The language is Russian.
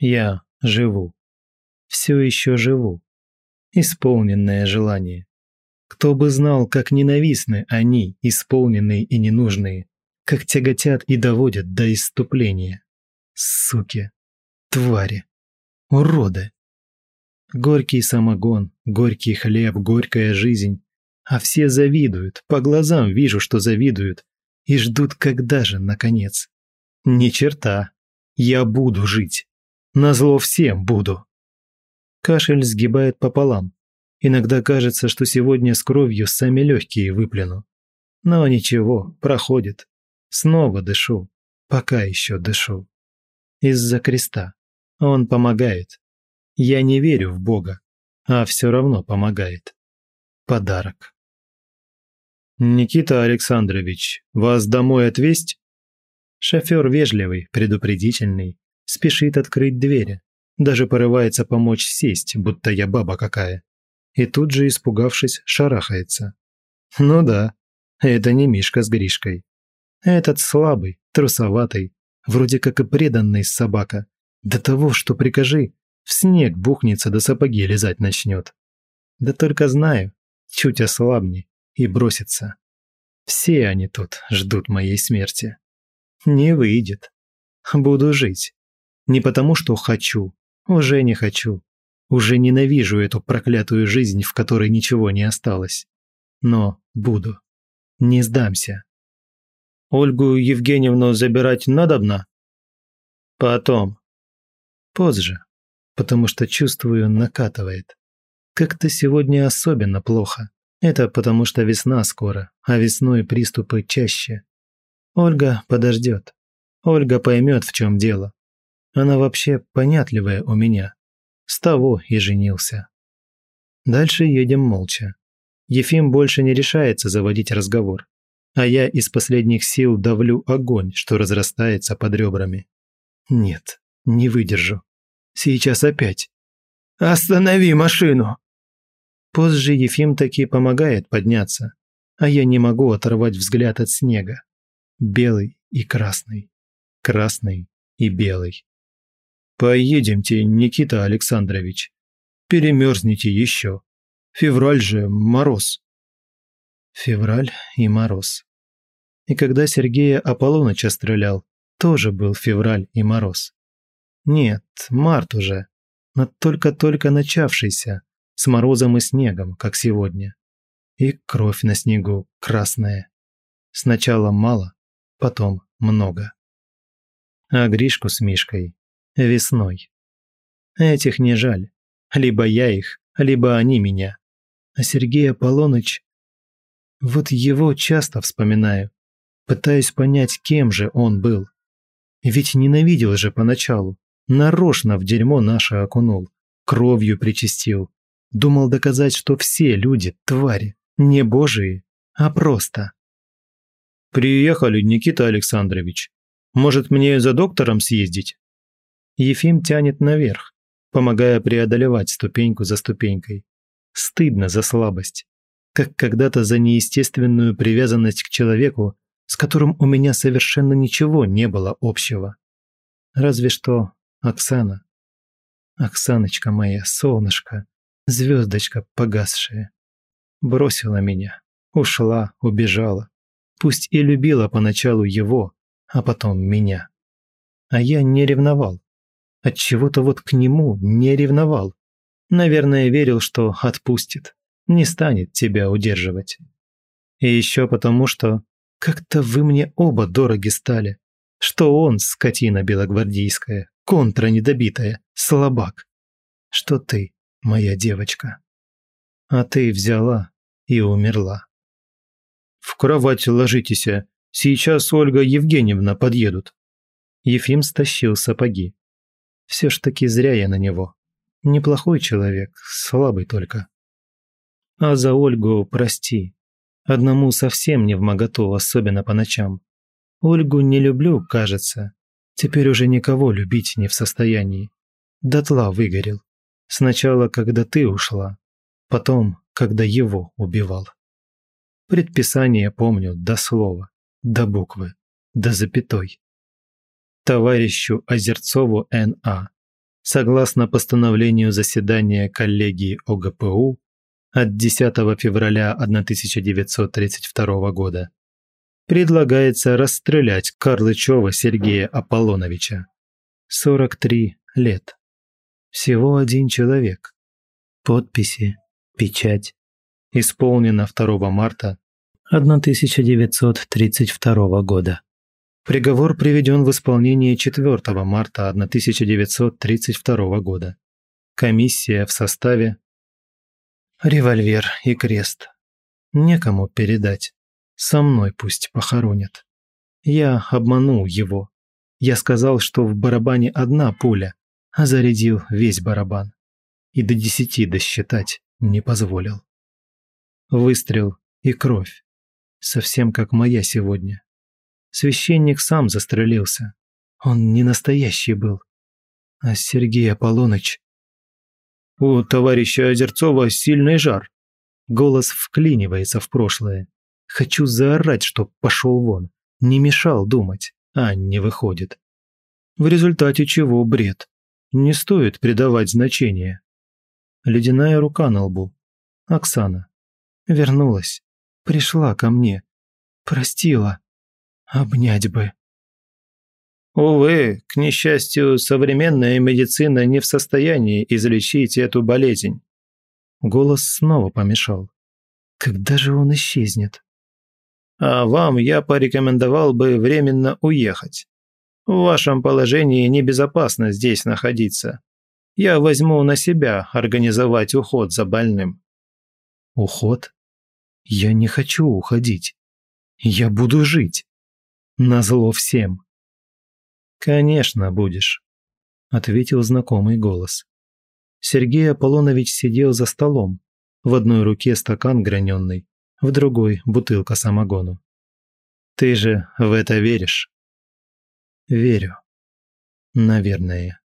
Я живу. Все еще живу. Исполненное желание. Кто бы знал, как ненавистны они, исполненные и ненужные, как тяготят и доводят до исступления. Суки, твари, уроды. Горький самогон, горький хлеб, горькая жизнь. А все завидуют, по глазам вижу, что завидуют, и ждут, когда же, наконец. Ни черта, я буду жить. Назло всем буду. Кашель сгибает пополам. Иногда кажется, что сегодня с кровью сами легкие выпляну. Но ничего, проходит. Снова дышу. Пока еще дышу. Из-за креста. Он помогает. Я не верю в Бога, а все равно помогает. Подарок. «Никита Александрович, вас домой отвезть?» Шофер вежливый, предупредительный, спешит открыть двери, даже порывается помочь сесть, будто я баба какая. И тут же, испугавшись, шарахается. Ну да, это не Мишка с Гришкой. Этот слабый, трусоватый, вроде как и преданный собака. До того, что прикажи, в снег бухнется до сапоги лизать начнет. Да только знаю, чуть ослабни и бросится. Все они тут ждут моей смерти. Не выйдет. Буду жить. Не потому, что хочу. Уже не хочу. Уже ненавижу эту проклятую жизнь, в которой ничего не осталось. Но буду. Не сдамся. Ольгу Евгеньевну забирать надобно? Потом. Позже. Потому что чувствую, накатывает. Как-то сегодня особенно плохо. Это потому что весна скоро, а весной приступы чаще. Ольга подождет. Ольга поймет, в чем дело. Она вообще понятливая у меня. С того и женился. Дальше едем молча. Ефим больше не решается заводить разговор. А я из последних сил давлю огонь, что разрастается под ребрами. Нет, не выдержу. Сейчас опять. «Останови машину!» Позже Ефим таки помогает подняться, а я не могу оторвать взгляд от снега. Белый и красный. Красный и белый. Поедемте, Никита Александрович. Перемерзните еще. Февраль же мороз. Февраль и мороз. И когда Сергея Аполлоныча стрелял, тоже был февраль и мороз. Нет, март уже, но только-только начавшийся, с морозом и снегом, как сегодня. И кровь на снегу красная. Сначала мало, потом много. А Гришку с Мишкой весной. Этих не жаль. Либо я их, либо они меня. А Сергей Аполлоныч... Вот его часто вспоминаю. Пытаюсь понять, кем же он был. Ведь ненавидел же поначалу. Нарочно в дерьмо наше окунул. Кровью причастил. Думал доказать, что все люди – твари. Не божии, а просто. «Приехали, Никита Александрович. Может, мне за доктором съездить?» Ефим тянет наверх, помогая преодолевать ступеньку за ступенькой. Стыдно за слабость. Как когда-то за неестественную привязанность к человеку, с которым у меня совершенно ничего не было общего. Разве что Оксана. Оксаночка моя, солнышко, звездочка погасшая. Бросила меня, ушла, убежала. Пусть и любила поначалу его, а потом меня. А я не ревновал, Отчего-то вот к нему не ревновал. Наверное, верил, что отпустит, не станет тебя удерживать. И еще потому, что как-то вы мне оба дороги стали. Что он, скотина белогвардейская, контра недобитая, слабак. Что ты, моя девочка. А ты взяла и умерла. В кровать ложитесь, а. сейчас Ольга Евгеньевна подъедут. Ефим стащил сапоги. Все ж таки зря я на него. Неплохой человек, слабый только. А за Ольгу прости. Одному совсем не в моготу, особенно по ночам. Ольгу не люблю, кажется. Теперь уже никого любить не в состоянии. Дотла выгорел. Сначала, когда ты ушла. Потом, когда его убивал. Предписание помню до слова, до буквы, до запятой товарищу Озерцову Н.А. согласно постановлению заседания коллегии ОГПУ от 10 февраля 1932 года предлагается расстрелять Карлычева Сергея Аполлоновича. 43 лет. Всего один человек. Подписи, печать. Исполнено 2 марта 1932 года. Приговор приведен в исполнение 4 марта 1932 года. Комиссия в составе «Револьвер и крест. Некому передать. Со мной пусть похоронят. Я обманул его. Я сказал, что в барабане одна пуля, а зарядил весь барабан. И до десяти досчитать не позволил. Выстрел и кровь. Совсем как моя сегодня. Священник сам застрелился. Он не настоящий был. А Сергей Аполлоныч... У товарища Озерцова сильный жар. Голос вклинивается в прошлое. Хочу заорать, чтоб пошел вон. Не мешал думать, а не выходит. В результате чего бред. Не стоит придавать значения. Ледяная рука на лбу. Оксана. Вернулась. Пришла ко мне. Простила обнять бы». Увы, к несчастью, современная медицина не в состоянии излечить эту болезнь. Голос снова помешал. Когда же он исчезнет? А вам я порекомендовал бы временно уехать. В вашем положении небезопасно здесь находиться. Я возьму на себя организовать уход за больным. Уход? Я не хочу уходить. Я буду жить. Назло всем. «Конечно будешь», – ответил знакомый голос. Сергей Аполлонович сидел за столом. В одной руке стакан граненый, в другой – бутылка самогону. «Ты же в это веришь?» «Верю. Наверное».